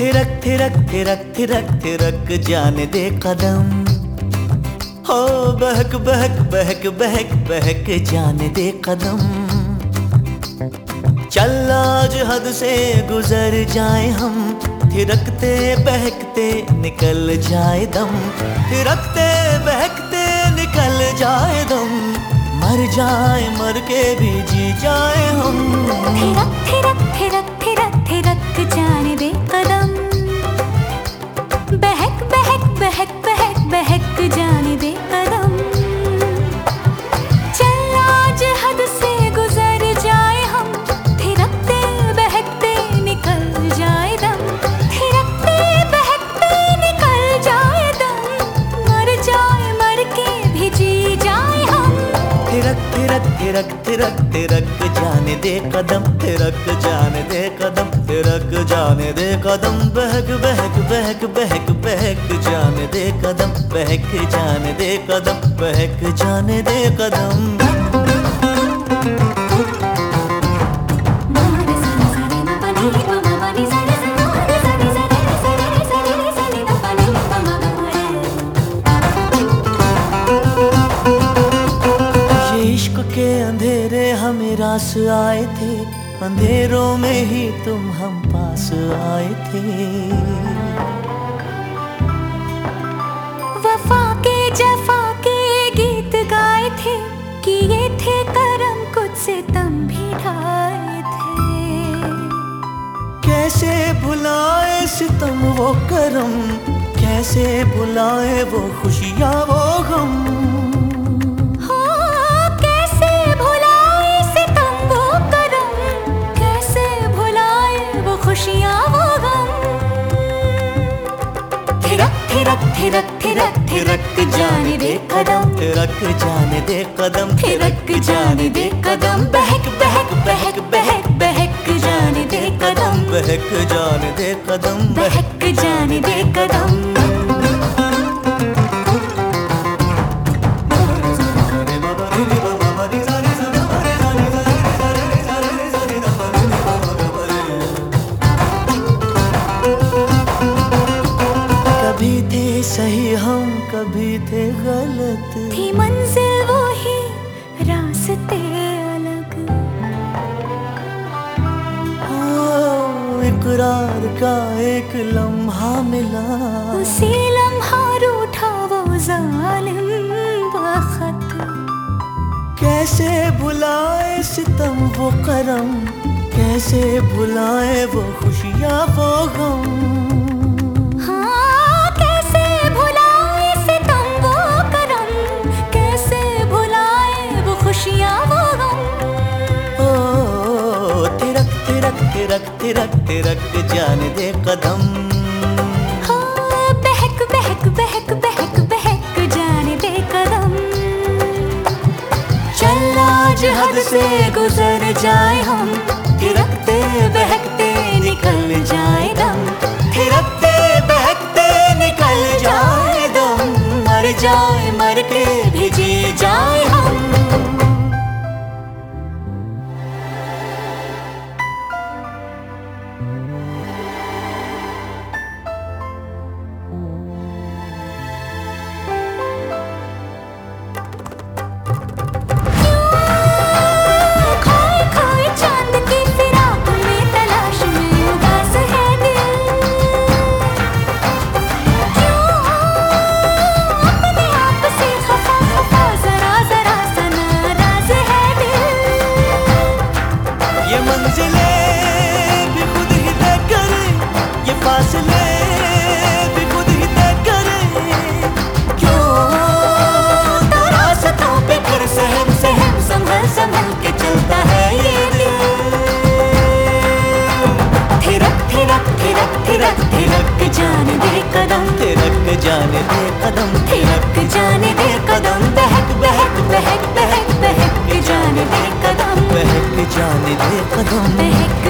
थिरक थिरक थिरक थिरक थिरक जाने दे कदम। हो, बहक बहक बहक बहक बहक जाने दे कदम। चल आज हद से गुजर जाए हम। थिरकते, बहकते निकल जाए दम। थिरकते, बहकते निकल जाए दम। मर जाए, मर के भी जी जाए हम। थिरक थिरक थिरक थिरक थिरक जाने दे कदम। बहक बहक बहक बहक बहक जाने दे कदम। चल आज हद से गुजर जाए हम। थिरकते, बहकते निकल जाए दम। थिरकते, बहकते निकल जाए दम। मर जाए, मर के भी जी जाए हम। थिरक थिरक थिरक थिरक थिरक जाने दे कदम। थिरक जाने दे कदम। जाने दे कदम, बहक बहक बहक बहक बहक जाने दे कदम, बहक जाने दे कदम, बहक जाने दे कदम। इश्क के अंधेरे हमें रास आए थे। अंधेरों में ही तुम हम पास आए थे। वफा के जफा के गीत गाए थे किए थे करम कुछ से तम भी ढाए थे। कैसे भुलाए सितम वो करम कैसे भुलाए वो खुशियाँ वो गम। थिरक थिरक थिरक जाने दे कदम। थिरक जाने दे कदम। थिरक जाने दे कदम। बहक बहक बहक बहक बहक जाने दे कदम। बहक जाने दे कदम। का एक लम्हा मिला। उसी लम्हा रूठा वो जालिम बखत। कैसे भुलाए सितम वो करम? कैसे बुलाए वो खुशियाँ वो गम? तिरक रखते रखते जाने दे कदम। हाँ बहक बहक बहक बहक बहक जाने दे कदम। चल आज हद से गुजर जाए हम। थिरक थिरक जाने दे कदम। थिरक जाने दे कदम। थिरक जाने दे कदम। बहक बहक बहक बहक बहक जाने दे कदम। बहक जाने दे कदम। बहक